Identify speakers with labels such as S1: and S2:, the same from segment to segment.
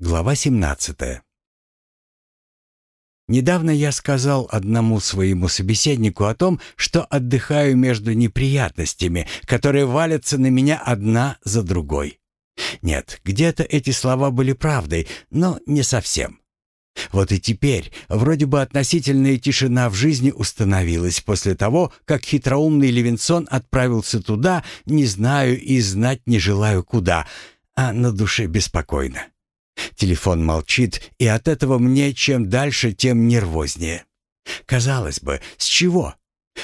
S1: Глава 17. Недавно я сказал одному своему собеседнику о том, что отдыхаю между неприятностями, которые валятся на меня одна за другой. Нет, где-то эти слова были правдой, но не совсем. Вот и теперь вроде бы относительная тишина в жизни установилась после того, как хитроумный Левинсон отправился туда, не знаю и знать не желаю куда, а на душе беспокойно. Телефон молчит, и от этого мне чем дальше, тем нервознее. Казалось бы, с чего?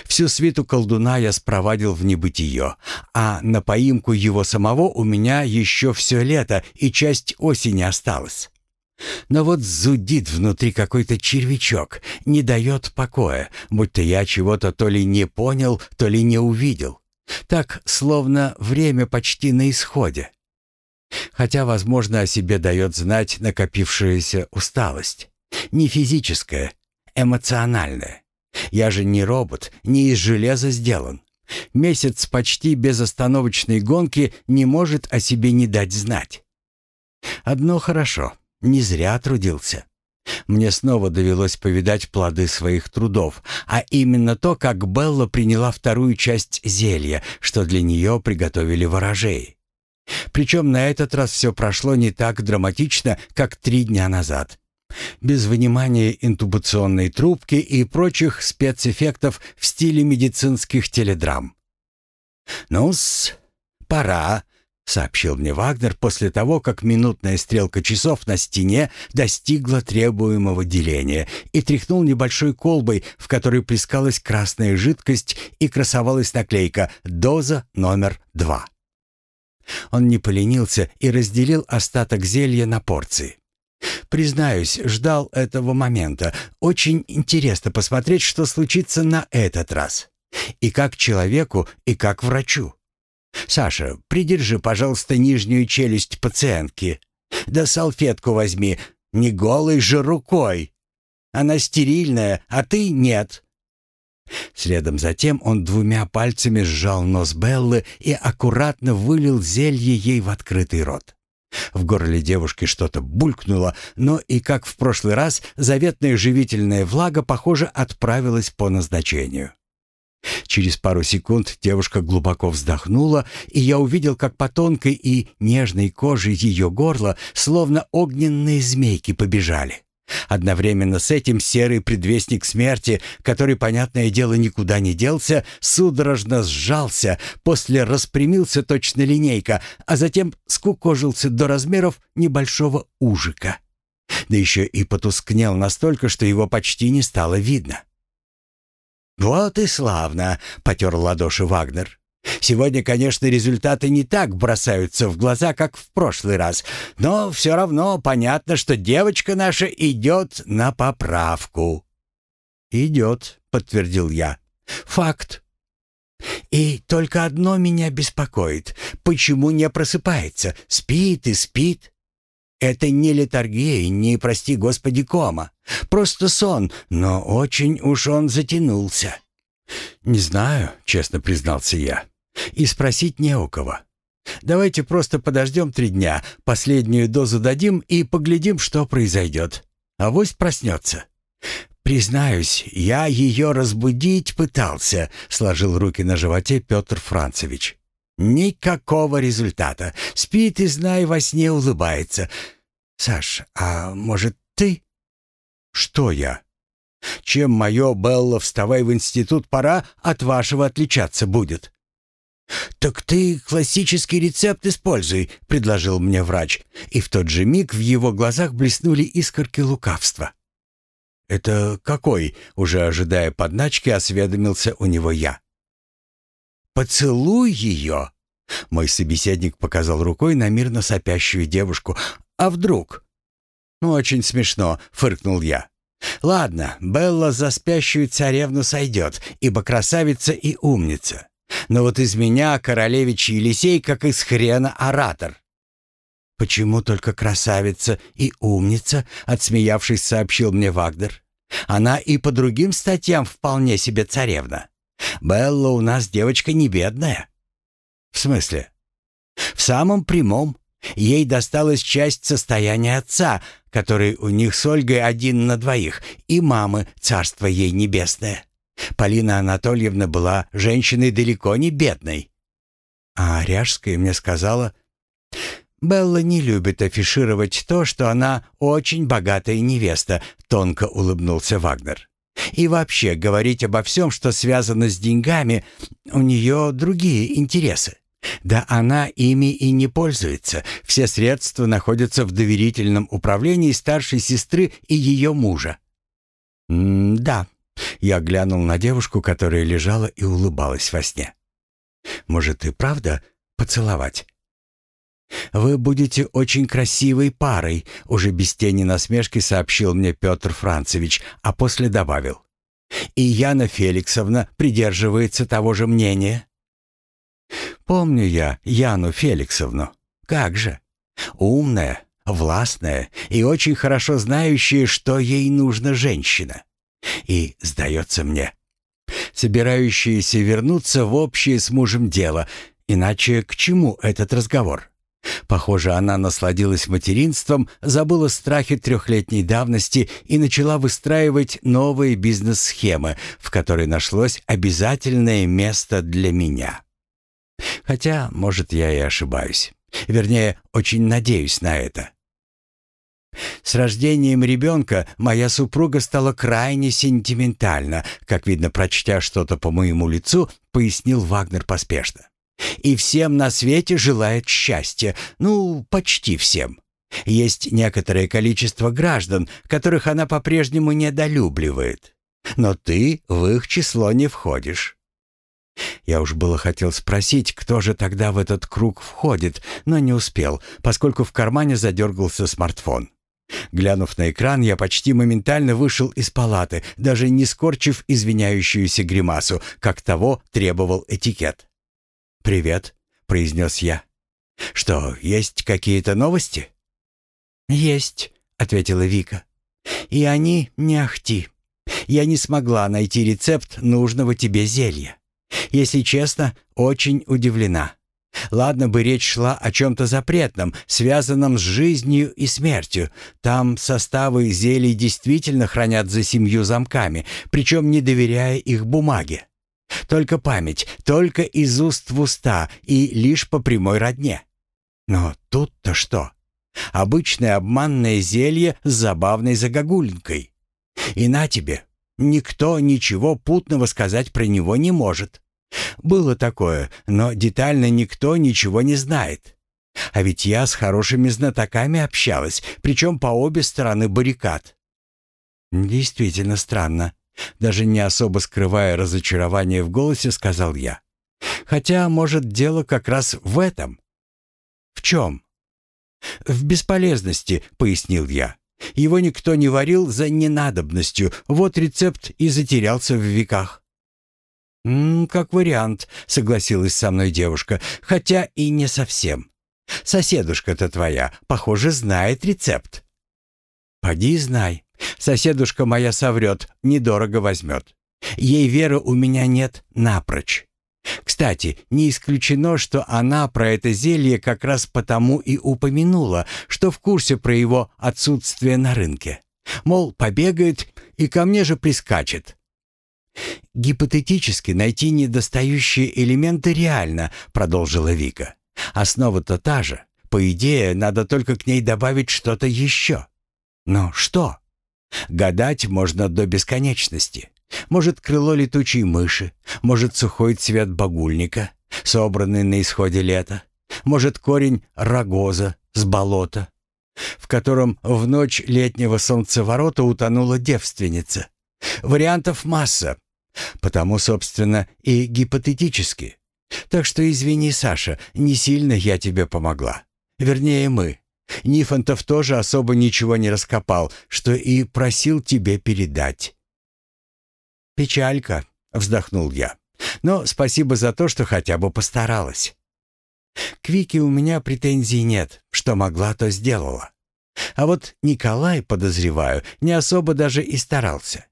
S1: Всю свиту колдуна я спровадил в небытие, а на поимку его самого у меня еще все лето и часть осени осталась. Но вот зудит внутри какой-то червячок, не дает покоя, будто я чего-то то ли не понял, то ли не увидел. Так, словно время почти на исходе. Хотя, возможно, о себе дает знать накопившаяся усталость. Не физическая, эмоциональная. Я же не робот, не из железа сделан. Месяц почти безостановочной гонки не может о себе не дать знать. Одно хорошо, не зря трудился. Мне снова довелось повидать плоды своих трудов, а именно то, как Белла приняла вторую часть зелья, что для нее приготовили ворожеи. Причем на этот раз все прошло не так драматично, как три дня назад. Без вынимания интубационной трубки и прочих спецэффектов в стиле медицинских теледрам. «Ну-с, пора», — сообщил мне Вагнер после того, как минутная стрелка часов на стене достигла требуемого деления и тряхнул небольшой колбой, в которой плескалась красная жидкость и красовалась наклейка «Доза номер два». Он не поленился и разделил остаток зелья на порции. Признаюсь, ждал этого момента. Очень интересно посмотреть, что случится на этот раз. И как человеку, и как врачу. Саша, придержи, пожалуйста, нижнюю челюсть пациентки. Да салфетку возьми, не голой же рукой. Она стерильная, а ты нет. Следом за тем он двумя пальцами сжал нос Беллы и аккуратно вылил зелье ей в открытый рот. В горле девушки что-то булькнуло, но и как в прошлый раз, заветная живительная влага, похоже, отправилась по назначению. Через пару секунд девушка глубоко вздохнула, и я увидел, как по тонкой и нежной коже ее горла словно огненные змейки побежали. Одновременно с этим серый предвестник смерти, который, понятное дело, никуда не делся, судорожно сжался, после распрямился точно линейка, а затем скукожился до размеров небольшого ужика. Да еще и потускнел настолько, что его почти не стало видно. «Вот и славно!» — потер ладоши Вагнер. Сегодня, конечно, результаты не так бросаются в глаза, как в прошлый раз, но все равно понятно, что девочка наша идет на поправку». «Идет», — подтвердил я. «Факт». «И только одно меня беспокоит. Почему не просыпается? Спит и спит?» «Это не летаргия, не, прости господи, кома. Просто сон, но очень уж он затянулся». «Не знаю», — честно признался я. И спросить не у кого. Давайте просто подождем три дня, последнюю дозу дадим и поглядим, что произойдет. Авось проснется. «Признаюсь, я ее разбудить пытался», — сложил руки на животе Петр Францевич. «Никакого результата. Спит и, знай, во сне улыбается. Саш, а может, ты?» «Что я?» «Чем мое, Белла, вставай в институт, пора, от вашего отличаться будет». «Так ты классический рецепт используй», — предложил мне врач, и в тот же миг в его глазах блеснули искорки лукавства. «Это какой?» — уже ожидая подначки, осведомился у него я. «Поцелуй ее!» Мой собеседник показал рукой на мирно сопящую девушку. «А вдруг?» «Ну, очень смешно», — фыркнул я. «Ладно, Белла за спящую царевну сойдет, ибо красавица и умница. Но вот из меня королевич Елисей как из хрена оратор. «Почему только красавица и умница?» — отсмеявшись, сообщил мне Вагдер. «Она и по другим статьям вполне себе царевна. Белла у нас девочка не бедная». «В смысле?» «В самом прямом. Ей досталась часть состояния отца, который у них с Ольгой один на двоих, и мамы, царство ей небесное. Полина Анатольевна была женщиной далеко не бедной. А Ряжская мне сказала, «Белла не любит афишировать то, что она очень богатая невеста», — тонко улыбнулся Вагнер. «И вообще говорить обо всем, что связано с деньгами, у нее другие интересы. Да она ими и не пользуется. Все средства находятся в доверительном управлении старшей сестры и ее мужа». «М-да», — я глянул на девушку, которая лежала и улыбалась во сне. «Может, и правда поцеловать?» «Вы будете очень красивой парой», — уже без тени насмешки сообщил мне Петр Францевич, а после добавил. «И Яна Феликсовна придерживается того же мнения». «Помню я Яну Феликсовну. Как же? Умная, властная и очень хорошо знающая, что ей нужна женщина. И, сдается мне, собирающаяся вернуться в общее с мужем дело, иначе к чему этот разговор?» Похоже, она насладилась материнством, забыла страхи трехлетней давности и начала выстраивать новые бизнес-схемы, в которой нашлось обязательное место для меня. Хотя, может, я и ошибаюсь. Вернее, очень надеюсь на это. С рождением ребенка моя супруга стала крайне сентиментальна, как видно, прочтя что-то по моему лицу, пояснил Вагнер поспешно. И всем на свете желает счастья, ну, почти всем. Есть некоторое количество граждан, которых она по-прежнему недолюбливает. Но ты в их число не входишь. Я уж было хотел спросить, кто же тогда в этот круг входит, но не успел, поскольку в кармане задергался смартфон. Глянув на экран, я почти моментально вышел из палаты, даже не скорчив извиняющуюся гримасу, как того требовал этикет. «Привет», — произнес я. «Что, есть какие-то новости?» «Есть», — ответила Вика. «И они не ахти. Я не смогла найти рецепт нужного тебе зелья. Если честно, очень удивлена. Ладно бы речь шла о чем-то запретном, связанном с жизнью и смертью. Там составы зелий действительно хранят за семью замками, причем не доверяя их бумаге. Только память, только из уст в уста и лишь по прямой родне. Но тут-то что? Обычное обманное зелье с забавной загогулинкой. И на тебе, никто ничего путного сказать про него не может. Было такое, но детально никто ничего не знает. А ведь я с хорошими знатоками общалась, причем по обе стороны баррикад. Действительно странно. Даже не особо скрывая разочарование в голосе, сказал я. Хотя, может, дело как раз в этом. В чем? В бесполезности, пояснил я. Его никто не варил за ненадобностью, вот рецепт и затерялся в веках. «М -м, «Как вариант», — согласилась со мной девушка, «хотя и не совсем. Соседушка-то твоя, похоже, знает рецепт». «Поди знай. Соседушка моя соврет, недорого возьмет. Ей веры у меня нет напрочь. Кстати, не исключено, что она про это зелье как раз потому и упомянула, что в курсе про его отсутствие на рынке. Мол, побегает и ко мне же прискачет. «Гипотетически найти недостающие элементы реально», — продолжила Вика. «Основа-то та же. По идее, надо только к ней добавить что-то еще. Но что?» Гадать можно до бесконечности. Может, крыло летучей мыши, может, сухой цвет багульника, собранный на исходе лета, может, корень рогоза с болота, в котором в ночь летнего солнцеворота утонула девственница. Вариантов масса, потому, собственно, и гипотетически. Так что извини, Саша, не сильно я тебе помогла. Вернее, мы. Нифонтов тоже особо ничего не раскопал, что и просил тебе передать». «Печалька», — вздохнул я. «Но спасибо за то, что хотя бы постаралась. К Вике у меня претензий нет, что могла, то сделала. А вот Николай, подозреваю, не особо даже и старался.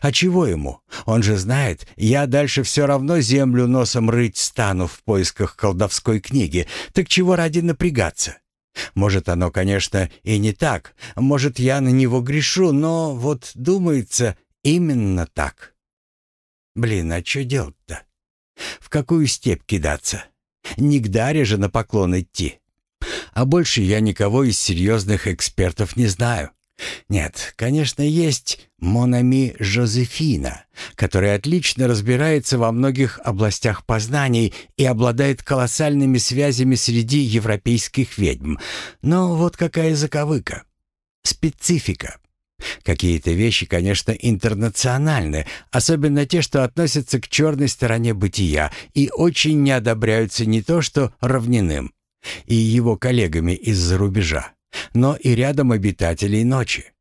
S1: А чего ему? Он же знает, я дальше все равно землю носом рыть стану в поисках колдовской книги, так чего ради напрягаться? Может, оно, конечно, и не так. Может, я на него грешу, но вот думается именно так. Блин, а что делать-то? В какую степь кидаться? Не к Даре же на поклон идти. А больше я никого из серьезных экспертов не знаю. Нет, конечно, есть Монами Жозефина, которая отлично разбирается во многих областях познаний и обладает колоссальными связями среди европейских ведьм. Но вот какая заковыка. Специфика. Какие-то вещи, конечно, интернациональны, особенно те, что относятся к черной стороне бытия и очень не одобряются не то что равниным и его коллегами из-за рубежа, но и рядом обитателей ночи.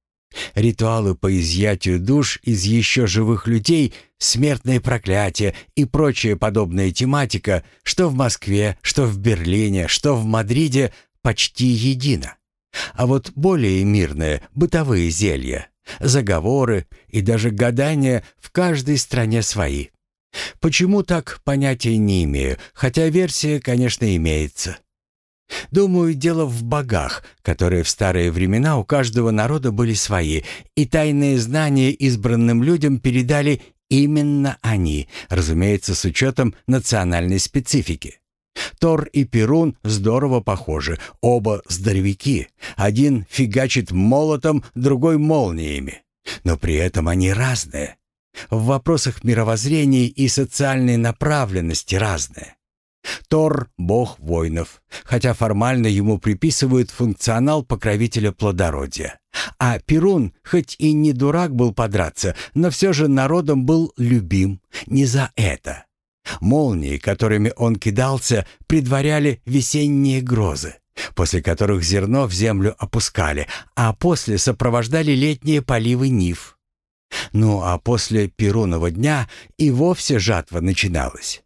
S1: Ритуалы по изъятию душ из еще живых людей, смертные проклятия и прочая подобная тематика, что в Москве, что в Берлине, что в Мадриде, почти едина. А вот более мирные бытовые зелья, заговоры и даже гадания в каждой стране свои. Почему так, понятия не имею, хотя версия, конечно, имеется. Думаю, дело в богах, которые в старые времена у каждого народа были свои, и тайные знания избранным людям передали именно они, разумеется, с учетом национальной специфики. Тор и Перун здорово похожи, оба здоровяки. Один фигачит молотом, другой молниями. Но при этом они разные. В вопросах мировоззрения и социальной направленности разные. Тор — бог воинов, хотя формально ему приписывают функционал покровителя плодородия. А Перун, хоть и не дурак был подраться, но все же народом был любим не за это. Молнии, которыми он кидался, предваряли весенние грозы, после которых зерно в землю опускали, а после сопровождали летние поливы нив. Ну а после Перунова дня и вовсе жатва начиналась.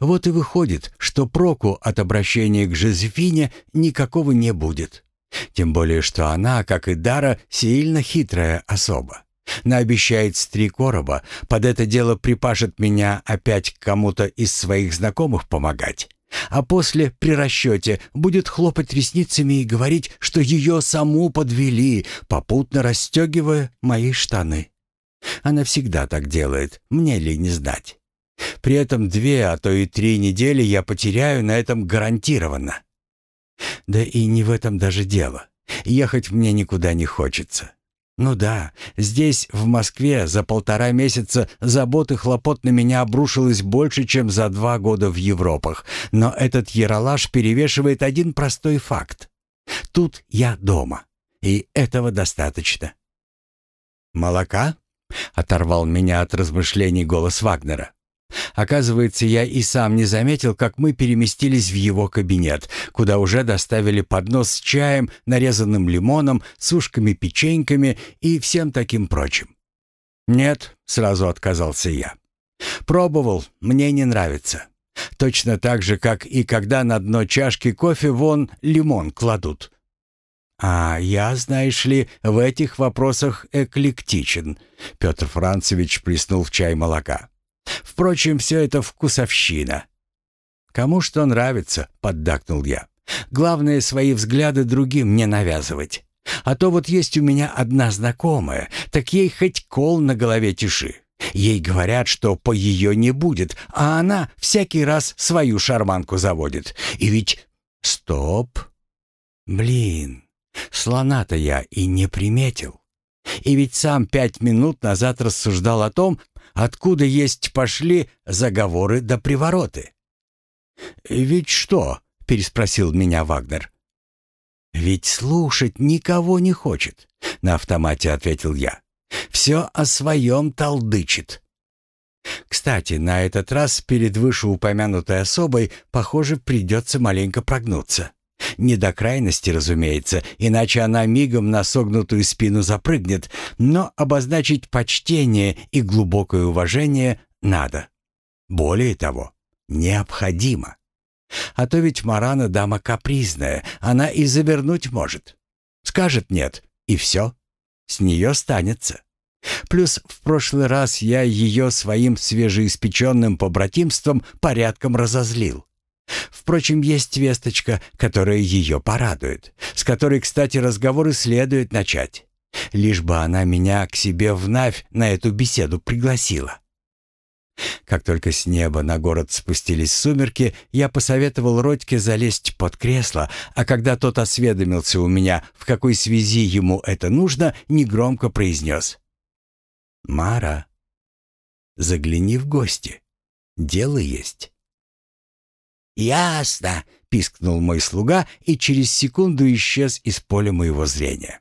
S1: Вот и выходит, что проку от обращения к Жозефине никакого не будет. Тем более, что она, как и Дара, сильно хитрая особа. Наобещает с три короба, под это дело припашет меня опять кому-то из своих знакомых помогать. А после, при расчете, будет хлопать ресницами и говорить, что ее саму подвели, попутно расстегивая мои штаны. Она всегда так делает, мне ли не знать. При этом две, а то и три недели я потеряю на этом гарантированно. Да и не в этом даже дело. Ехать мне никуда не хочется. Ну да, здесь, в Москве, за полтора месяца забот и хлопот на меня обрушилось больше, чем за два года в Европах. Но этот яролаж перевешивает один простой факт. Тут я дома, и этого достаточно. «Молока?» — оторвал меня от размышлений голос Вагнера. Оказывается, я и сам не заметил, как мы переместились в его кабинет, куда уже доставили поднос с чаем, нарезанным лимоном, сушками-печеньками и всем таким прочим. «Нет», — сразу отказался я. «Пробовал, мне не нравится. Точно так же, как и когда на дно чашки кофе вон лимон кладут». «А я, знаешь ли, в этих вопросах эклектичен», — Петр Францевич плеснул в чай молока. Впрочем, все это вкусовщина. «Кому что нравится», — поддакнул я. «Главное, свои взгляды другим не навязывать. А то вот есть у меня одна знакомая, так ей хоть кол на голове тиши. Ей говорят, что по ее не будет, а она всякий раз свою шарманку заводит. И ведь... Стоп! Блин, слона-то я и не приметил. И ведь сам пять минут назад рассуждал о том, откуда есть пошли заговоры да привороты. «Ведь что?» — переспросил меня Вагнер. «Ведь слушать никого не хочет», — на автомате ответил я. «Все о своем толдычит». Кстати, на этот раз перед вышеупомянутой особой, похоже, придется маленько прогнуться. Не до крайности, разумеется, иначе она мигом на согнутую спину запрыгнет, но обозначить почтение и глубокое уважение надо. Более того, необходимо. А то ведь Марана дама капризная, она и завернуть может. Скажет «нет» и все, с нее станется. Плюс в прошлый раз я ее своим свежеиспеченным побратимством порядком разозлил. Впрочем, есть весточка, которая ее порадует, с которой, кстати, разговор и следует начать. Лишь бы она меня к себе вновь на эту беседу пригласила. Как только с неба на город спустились сумерки, я посоветовал Родьке залезть под кресло, а когда тот осведомился у меня, в какой связи ему это нужно, негромко произнес. «Мара, загляни в гости. Дело есть».
S2: «Ясно», —
S1: пискнул мой слуга и через секунду исчез из поля моего зрения.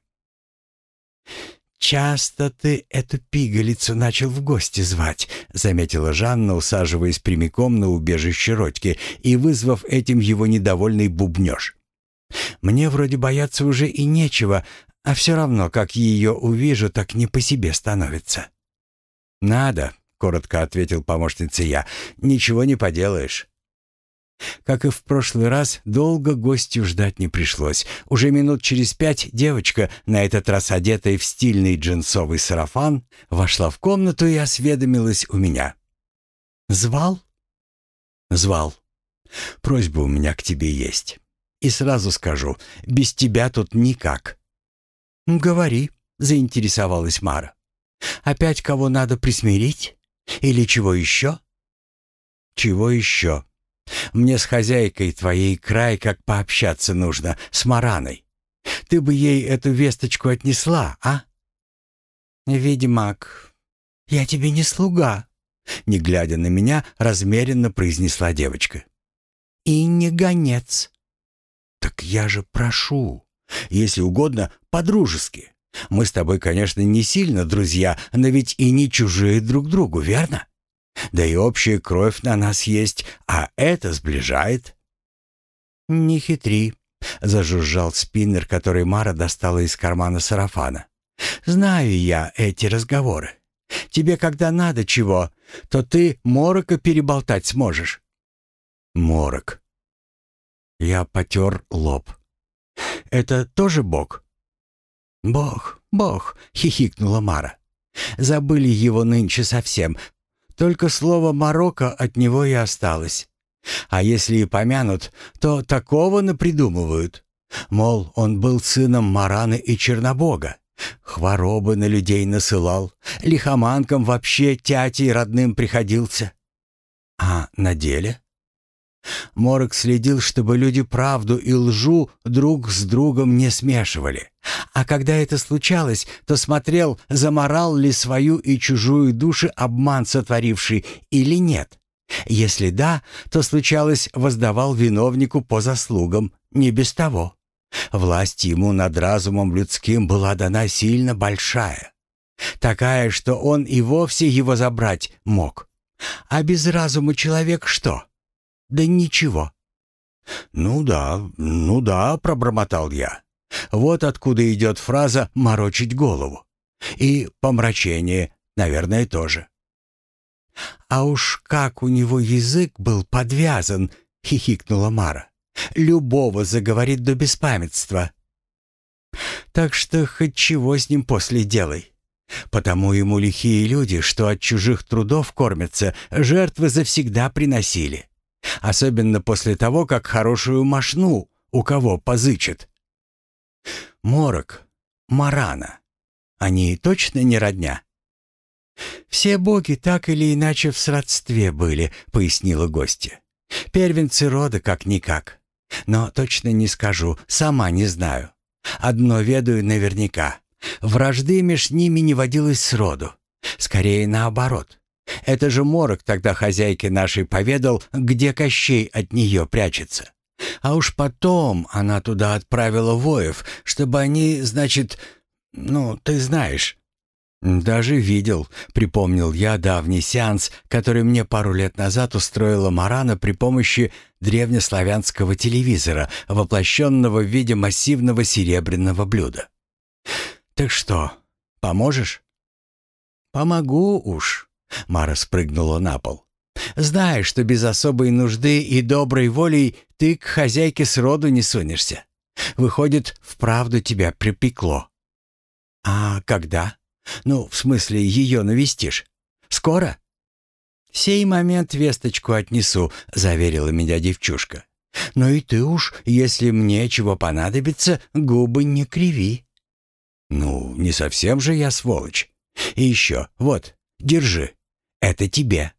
S1: «Часто ты эту пигалицу начал в гости звать», — заметила Жанна, усаживаясь прямиком на убежище Родьки и вызвав этим его недовольный бубнёж. «Мне вроде бояться уже и нечего, а все равно, как ее увижу, так не по себе становится». «Надо», — коротко ответил помощница я, — «ничего не поделаешь». Как и в прошлый раз, долго гостю ждать не пришлось. Уже минут через пять девочка, на этот раз одетая в стильный джинсовый сарафан, вошла в комнату и осведомилась у меня. «Звал?» «Звал. Просьба у меня к тебе есть. И сразу скажу, без тебя тут никак». «Говори», — заинтересовалась Мара. «Опять кого надо присмирить? Или чего еще?» «Чего еще?» Мне с хозяйкой твоей край как пообщаться нужно, с Мараной. Ты бы ей эту весточку отнесла, а?» «Ведьмак, я тебе не слуга», — не глядя на меня, размеренно произнесла девочка. «И не гонец». «Так я же прошу, если угодно, по-дружески. Мы с тобой, конечно, не сильно друзья, но ведь и не чужие друг другу, верно?» Да и общая кровь на нас есть, а это сближает». «Не хитри», — зажужжал спиннер, который Мара достала из кармана сарафана. «Знаю я эти разговоры. Тебе когда надо чего, то ты морока переболтать сможешь». «Морок». Я потер лоб. «Это тоже Бог?» «Бог, Бог», — хихикнула Мара. «Забыли его нынче совсем, только слово «Марокко» от него и осталось. А если и помянут, то такого напридумывают. Мол, он был сыном Мараны и Чернобога. Хворобы на людей насылал, лихоманкам вообще тятей родным приходился. А на деле? Морок следил, чтобы люди правду и лжу друг с другом не смешивали. А когда это случалось, то смотрел, заморал ли свою и чужую души обман сотворивший или нет. Если да, то случалось, воздавал виновнику по заслугам, не без того. Власть ему над разумом людским была дана сильно большая. Такая, что он и вовсе его забрать мог. А без разума человек что? Да ничего. «Ну да, ну да», — пробормотал я. Вот откуда идет фраза «морочить голову». И помрачение, наверное, тоже. «А уж как у него язык был подвязан!» — хихикнула Мара. «Любого заговорит до беспамятства». «Так что хоть чего с ним после делай. Потому ему лихие люди, что от чужих трудов кормятся, жертвы завсегда приносили. Особенно после того, как хорошую мошну у кого позычат. Морок, Марана. Они точно не родня? «Все боги так или иначе в сродстве были», — пояснила гостья. «Первенцы рода как-никак. Но точно не скажу, сама не знаю. Одно ведаю наверняка. Вражды меж ними не водилось сроду. Скорее наоборот. Это же Морок тогда хозяйке нашей поведал, где Кощей от нее прячется. А уж потом она туда отправила воев, чтобы они, значит, ну, ты знаешь. Даже видел, припомнил я давний сеанс, который мне пару лет назад устроила Марана при помощи древнеславянского телевизора, воплощенного в виде массивного серебряного блюда. Так что, поможешь? Помогу уж. Мара спрыгнула на пол. «Знаешь, что без особой нужды и доброй волей ты к хозяйке сроду не сунешься. Выходит, вправду тебя припекло». «А когда? Ну, в смысле, ее навестишь? Скоро?» «В сей момент весточку отнесу», — заверила меня девчушка. «Но и ты уж, если мне чего понадобится, губы не криви». «Ну, не совсем же я сволочь. И еще, вот, держи. Это тебе».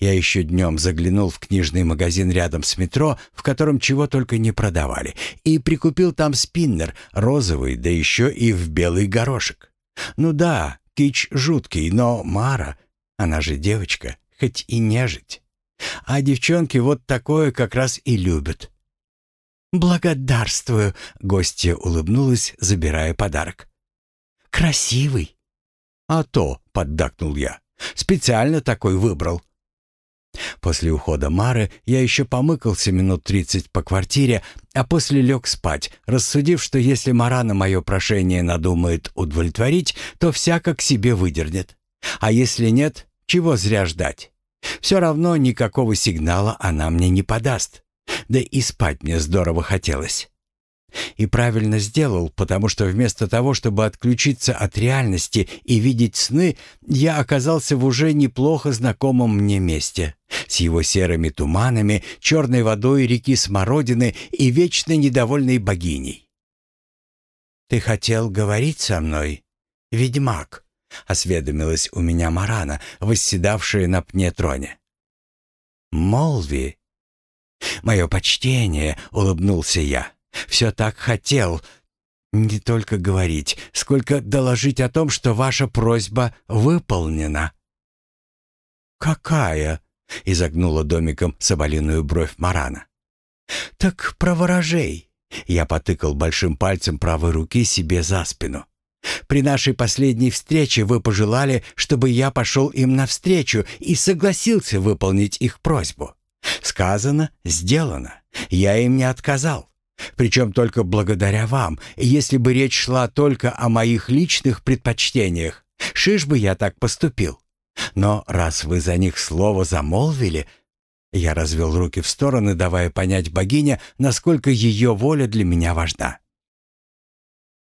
S1: Я еще днем заглянул в книжный магазин рядом с метро, в котором чего только не продавали, и прикупил там спиннер, розовый, да еще и в белый горошек. Ну да, кич жуткий, но Мара, она же девочка, хоть и нежить. А девчонки вот такое как раз и любят. «Благодарствую», — гостья улыбнулась, забирая подарок. «Красивый». «А то», — поддакнул я, — «специально такой выбрал». После ухода Мары я еще помыкался минут тридцать по квартире, а после лег спать, рассудив, что если Марана мое прошение надумает удовлетворить, то всяко к себе выдернет. А если нет, чего зря ждать? Все равно никакого сигнала она мне не подаст. Да и спать мне здорово хотелось. И правильно сделал, потому что вместо того, чтобы отключиться от реальности и видеть сны, я оказался в уже неплохо знакомом мне месте, с его серыми туманами, черной водой реки Смородины и вечно недовольной богиней. «Ты хотел говорить со мной, ведьмак?» — осведомилась у меня Марана, восседавшая на пне троне. «Молви!» «Мое почтение!» — улыбнулся я. Все так хотел. Не только говорить, сколько доложить о том, что ваша просьба выполнена». «Какая?» — изогнула домиком соболиную бровь Марана. «Так про ворожей». Я потыкал большим пальцем правой руки себе за спину. «При нашей последней встрече вы пожелали, чтобы я пошел им навстречу и согласился выполнить их просьбу. Сказано, сделано. Я им не отказал. Причем только благодаря вам. Если бы речь шла только о моих личных предпочтениях, шиш бы я так поступил. Но раз вы за них слово замолвили, я развел руки в стороны, давая понять богине, насколько ее воля для меня важна.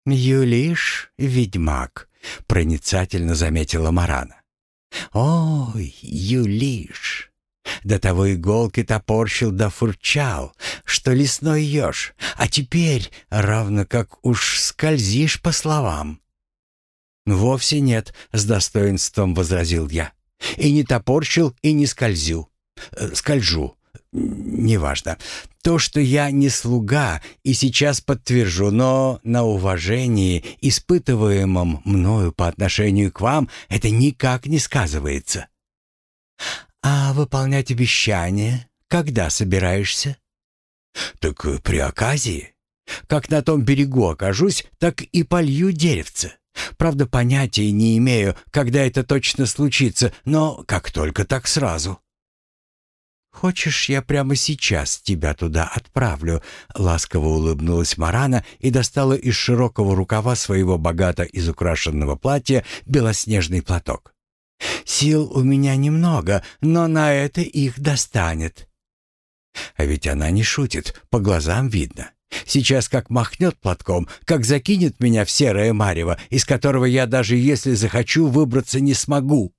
S1: «Юлиш, ведьмак», — проницательно заметила Марана. «Ой, Юлиш, до того иголки топорщил да фурчал, что лесной еж, а теперь равно как уж скользишь по словам. «Вовсе нет», — с достоинством возразил я. «И не топорщил, и не скользю. Э, скольжу. Неважно. То, что я не слуга, и сейчас подтвержу, но на уважении, испытываемом мною по отношению к вам, это никак не сказывается. «А выполнять обещание когда собираешься?» «Так э, при оказии. Как на том берегу окажусь, так и полью деревце. Правда, понятия не имею, когда это точно случится, но как только так сразу». «Хочешь, я прямо сейчас тебя туда отправлю?» Ласково улыбнулась Марана и достала из широкого рукава своего богато изукрашенного платья белоснежный платок. Сил у меня немного, но на это их достанет. А ведь она не шутит, по глазам видно. Сейчас как махнет платком, как закинет меня в серое марево, из которого я даже если захочу выбраться не смогу.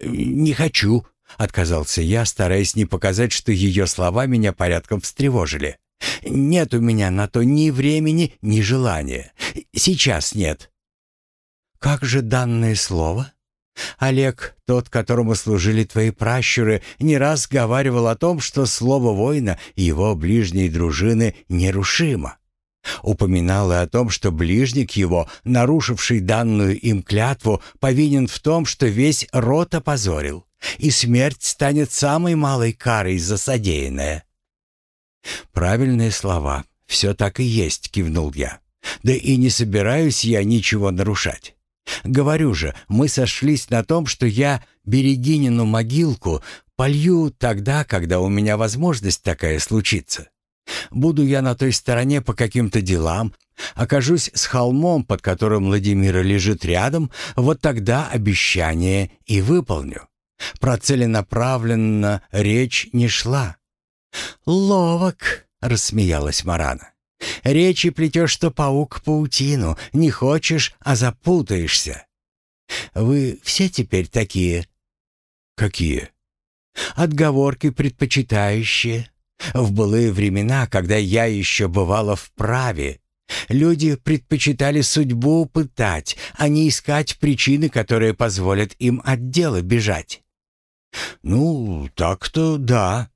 S1: «Не хочу», — отказался я, стараясь не показать, что ее слова меня порядком встревожили. «Нет у меня на то ни времени, ни желания. Сейчас нет». «Как же данное слово?» Олег, тот, которому служили твои пращуры, не раз говаривал о том, что слово воина и его ближней дружины нерушимо. Упоминал и о том, что ближник его, нарушивший данную им клятву, повинен в том, что весь род опозорил, и смерть станет самой малой карой за содеянное. «Правильные слова. Все так и есть», — кивнул я. «Да и не собираюсь я ничего нарушать. Говорю же, мы сошлись на том, что я Берегинину могилку полью тогда, когда у меня возможность такая случится. Буду я на той стороне по каким-то делам, окажусь с холмом, под которым Владимира лежит рядом, вот тогда обещание и выполню. Про целенаправленно речь не шла. «Ловок!» — рассмеялась Марана. Речи плетешь, что паук паутину. Не хочешь, а запутаешься. Вы все теперь такие?» Какие? Отговорки предпочитающие. В былые времена, когда я еще бывала в праве, люди предпочитали судьбу пытать, а не искать причины, которые позволят им от дела бежать. Ну, так-то да.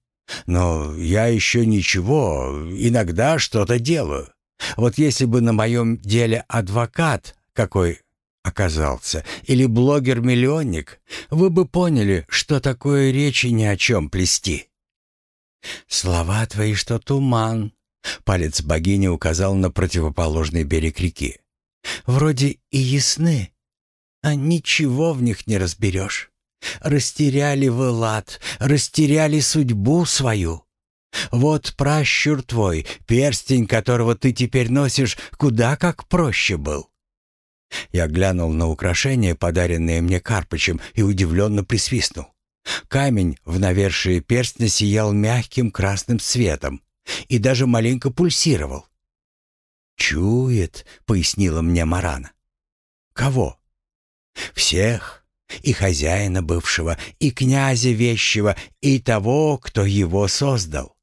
S1: Но я еще ничего, иногда что-то делаю. Вот если бы на моем деле адвокат какой оказался, или блогер-миллионник, вы бы поняли, что такое речи ни о чем плести. «Слова твои, что туман», — палец богини указал на противоположный берег реки. «Вроде и ясны, а ничего в них не разберешь. Растеряли вы лад, растеряли судьбу свою. Вот пращур твой, перстень которого ты теперь носишь, куда как проще был. Я глянул на украшение, подаренное мне Карпычем, и удивленно присвистнул. Камень в навершие перстня сиял мягким красным светом и даже маленько пульсировал. «Чует», — пояснила мне Марана. «Кого?» «Всех. И хозяина бывшего, и князя вещего, и того, кто его создал.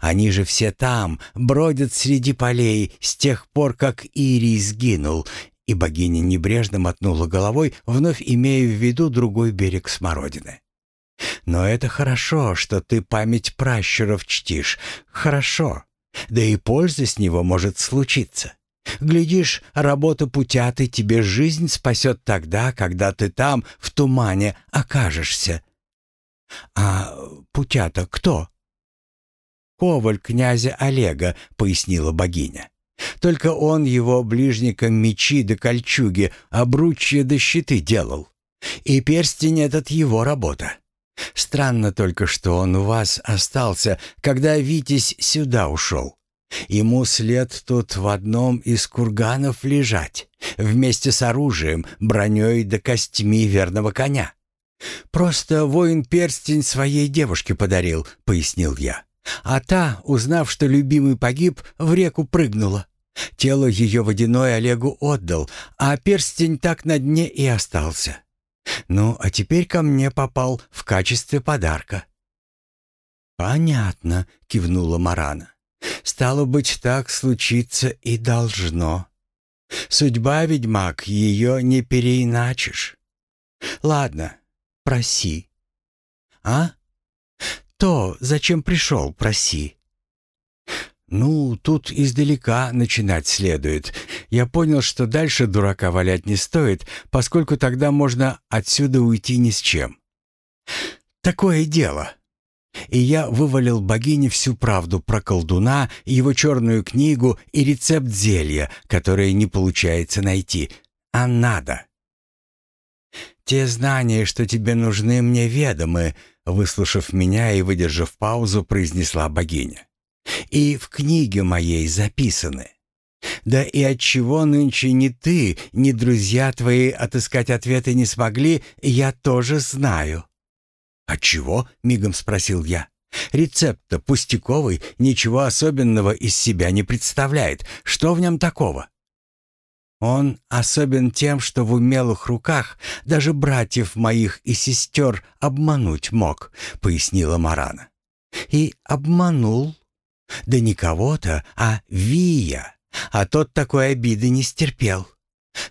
S1: Они же все там, бродят среди полей с тех пор, как Ирий сгинул, и богиня небрежно мотнула головой, вновь имея в виду другой берег Смородины. «Но это хорошо, что ты память пращуров чтишь. Хорошо. Да и польза с него может случиться. Глядишь, работа путяты тебе жизнь спасет тогда, когда ты там, в тумане, окажешься». «А путята кто?» «Коваль князя Олега», — пояснила богиня. Только он его ближникам мечи да кольчуги, обручья да щиты делал. И перстень этот его работа. Странно только, что он у вас остался, когда Витязь сюда ушел. Ему след тут в одном из курганов лежать, вместе с оружием, броней да костьми верного коня. «Просто воин перстень своей девушке подарил», — пояснил я. А та, узнав, что любимый погиб, в реку прыгнула. Тело ее водяной Олегу отдал, а перстень так на дне и остался. Ну, а теперь ко мне попал в качестве подарка. «Понятно», — кивнула Марана. «Стало быть, так случиться и должно. Судьба, ведьмак, ее не переиначишь. Ладно, проси». «А?» то, зачем пришел, проси». «Ну, тут издалека начинать следует. Я понял, что дальше дурака валять не стоит, поскольку тогда можно отсюда уйти ни с чем». «Такое дело». И я вывалил богине всю правду про колдуна, его черную книгу и рецепт зелья, которое не получается найти, а надо. «Те знания, что тебе нужны, мне ведомы», выслушав меня и выдержав паузу, произнесла богиня. «И в книге моей записаны. Да и от чего нынче ни ты, ни друзья твои отыскать ответы не смогли, я тоже знаю». «От чего?» — мигом спросил я. «Рецепт-то пустяковый, ничего особенного из себя не представляет. Что в нем такого?» Он особен тем, что в умелых руках даже братьев моих и сестер обмануть мог, пояснила Марана. И обманул. Да не кого-то, а Вия. А тот такой обиды не стерпел.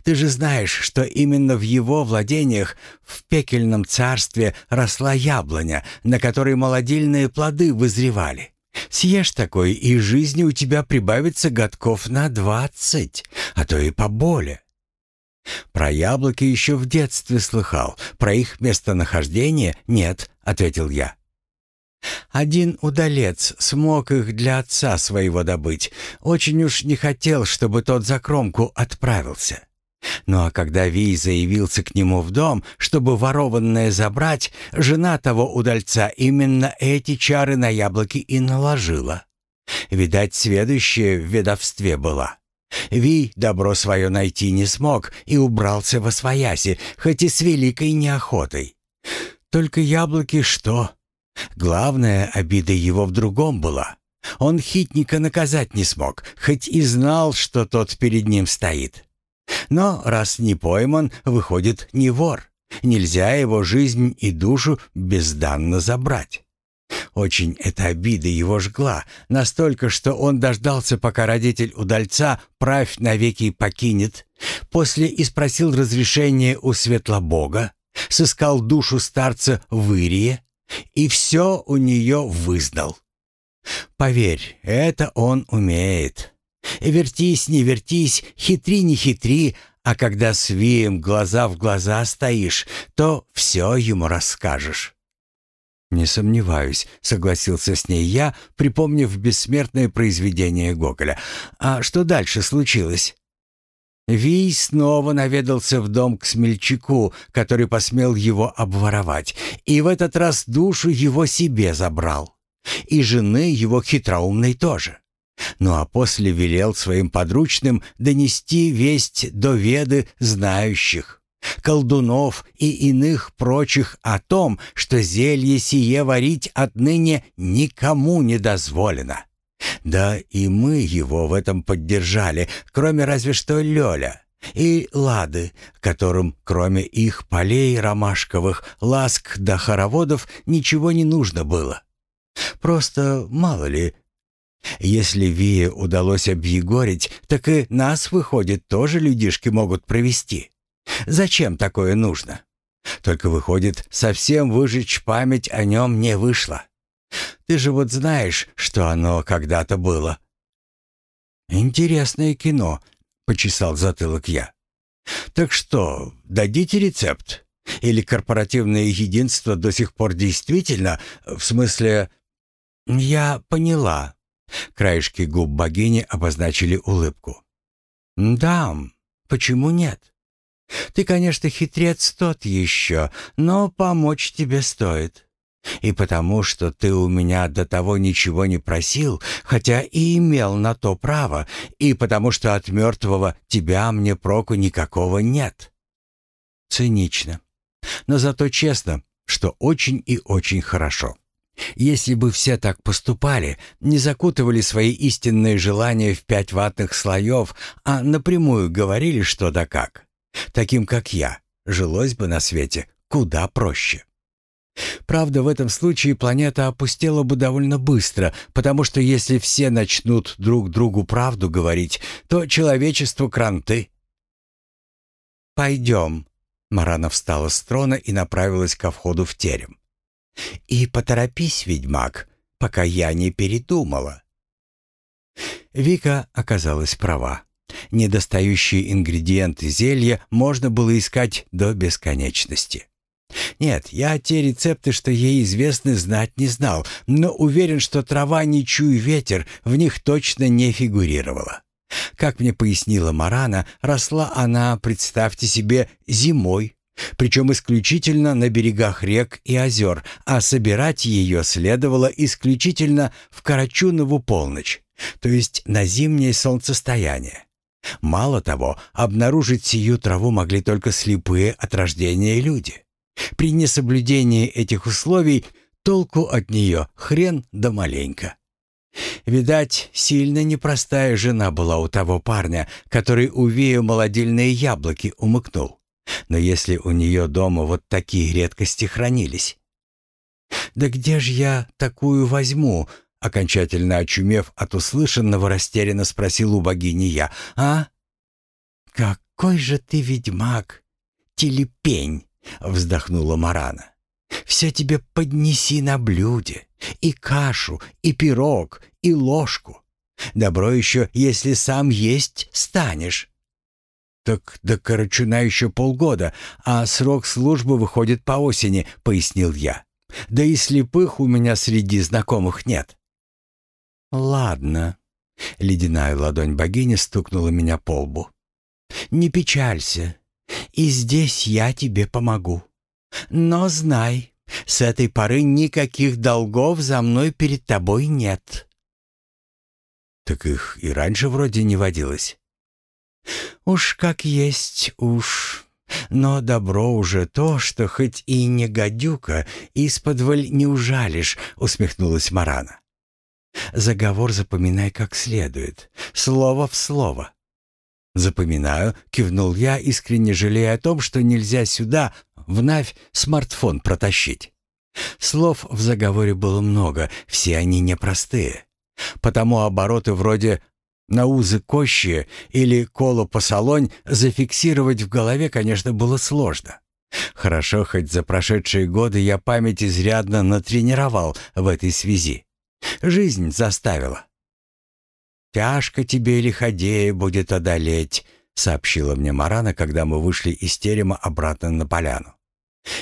S1: Ты же знаешь, что именно в его владениях в пекельном царстве росла яблоня, на которой молодильные плоды вызревали. Съешь такой, и жизни у тебя прибавится годков на двадцать, а то и поболее. Про яблоки еще в детстве слыхал, про их местонахождение нет, ответил я. Один удалец смог их для отца своего добыть. Очень уж не хотел, чтобы тот за кромку отправился. Ну а когда Вий заявился к нему в дом, чтобы ворованное забрать, жена того удальца именно эти чары на яблоки и наложила. Видать, следующая в ведовстве была. Вий добро свое найти не смог и убрался во свояси, хоть и с великой неохотой. Только яблоки что? Главная обида его в другом была. Он хитника наказать не смог, хоть и знал, что тот перед ним стоит. Но раз не пойман, выходит не вор. Нельзя его жизнь и душу безданно забрать. Очень эта обида его жгла, настолько, что он дождался, пока родитель удальца правь навеки покинет, после и спросил разрешения у Светлобога, сыскал душу старца в Ирии и все у нее вызнал. Поверь, это он умеет. Вертись, не вертись, хитри, не хитри, а когда с Вием глаза в глаза стоишь, то все ему расскажешь. «Не сомневаюсь», — согласился с ней я, припомнив бессмертное произведение Гоголя. «А что дальше случилось?» Вий снова наведался в дом к смельчаку, который посмел его обворовать, и в этот раз душу его себе забрал. И жены его хитроумной тоже. Ну а после велел своим подручным донести весть до веды знающих, колдунов и иных прочих о том, что зелье сие варить отныне никому не дозволено. Да и мы его в этом поддержали, кроме разве что Лёля и Лады, которым, кроме их полей ромашковых, ласк до хороводов, ничего не нужно было. Просто, мало ли, если Вие удалось объегорить, так и нас, выходит, тоже людишки могут провести. Зачем такое нужно? Только, выходит, совсем выжечь память о нем не вышло. Ты же вот знаешь, что оно когда-то было».
S2: «Интересное кино», — почесал затылок я. «Так что, дадите рецепт? Или корпоративное единство до сих пор действительно, в смысле...» «Я поняла». Краешки губ богини обозначили улыбку. «Да, почему нет? Ты, конечно, хитрец тот еще, но помочь тебе стоит. И потому, что ты у меня до того ничего не просил, хотя и имел на то право, и потому что от мертвого тебя мне проку никакого нет. Цинично. Но зато честно, что очень и очень хорошо. Если бы все так поступали, не закутывали свои истинные желания в пять ватных слоев, а напрямую говорили что да как, таким как я, жилось бы на свете куда проще. Правда, в этом случае планета опустела бы довольно быстро, потому что если все начнут друг другу правду говорить, то человечество кранты. «Пойдем», — Марана встала с трона и направилась ко входу в терем. «И поторопись, ведьмак, пока я не передумала». Вика оказалась права. Недостающие ингредиенты зелья можно было искать до бесконечности. Нет, я те рецепты, что ей известны, знать не знал, но уверен, что трава «не чуй ветер» в них точно не фигурировала. Как мне пояснила Марана, росла она, представьте себе, зимой, причем исключительно на берегах рек и озер, а собирать ее следовало исключительно в Карачунову полночь, то есть на зимнее солнцестояние. Мало того, обнаружить сию траву могли только слепые от рождения люди. При несоблюдении этих условий толку от нее хрен да маленько. Видать, сильно непростая жена была у того парня, который у Вею молодильные яблоки умыкнул. Но если у нее дома вот такие редкости хранились... «Да где же я такую возьму?» Окончательно очумев от услышанного, растерянно спросил у богини я. «А? Какой же ты ведьмак, телепень!» — вздохнула Марана. «Все тебе поднеси на блюде. И кашу, и пирог, и ложку. Добро еще, если сам есть станешь». «Так до Карачуна еще полгода, а срок службы выходит по осени», — пояснил я. «Да и слепых у меня среди знакомых нет». «Ладно», — ледяная ладонь богини стукнула меня по лбу. «Не печалься, и здесь я тебе помогу. Но знай, с этой поры никаких долгов за мной перед тобой нет». «Так их и раньше вроде не водилось». «Уж как есть, уж. Но добро уже то, что хоть и не гадюка, из-под не ужалишь», — усмехнулась Марана. «Заговор запоминай как следует, слово в слово.
S1: «Запоминаю», — кивнул я, искренне жалея о том, что нельзя сюда, в Навь, смартфон протащить. Слов в заговоре было много, все они непростые. Потому обороты вроде на узы кощи или коло посолонь зафиксировать в голове, конечно, было сложно. Хорошо, хоть за прошедшие годы я память изрядно натренировал в этой связи. Жизнь заставила. «Тяжко тебе, лиходея, будет одолеть», — сообщила мне Марана, когда мы вышли из терема обратно на поляну.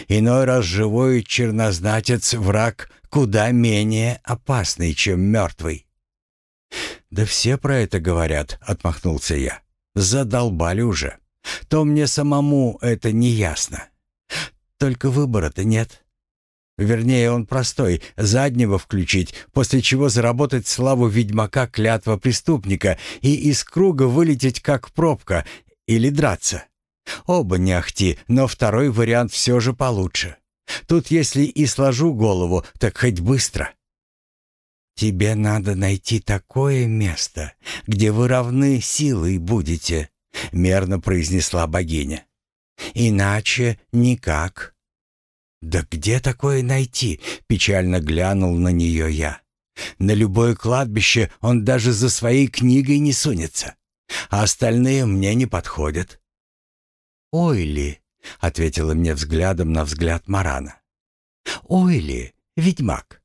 S1: «Иной раз живой чернознатец — враг куда менее опасный, чем мертвый». «Да все про это говорят», — отмахнулся я. «Задолбали уже. То мне самому это не ясно. Только выбора-то нет. Вернее, он простой — заднего включить, после чего заработать славу ведьмака клятва преступника и из круга вылететь как пробка или драться. Оба не ахти, но второй вариант все же получше. Тут если и сложу голову, так хоть быстро. «Тебе надо найти такое место, где вы равны силой будете», — мерно произнесла богиня. «Иначе никак». «Да где такое найти?» — печально глянул на нее я. «На любое кладбище он даже за своей книгой не сунется, а остальные мне не подходят». «Ой ли», — ответила мне взглядом на взгляд Марана. «Ой ли, ведьмак,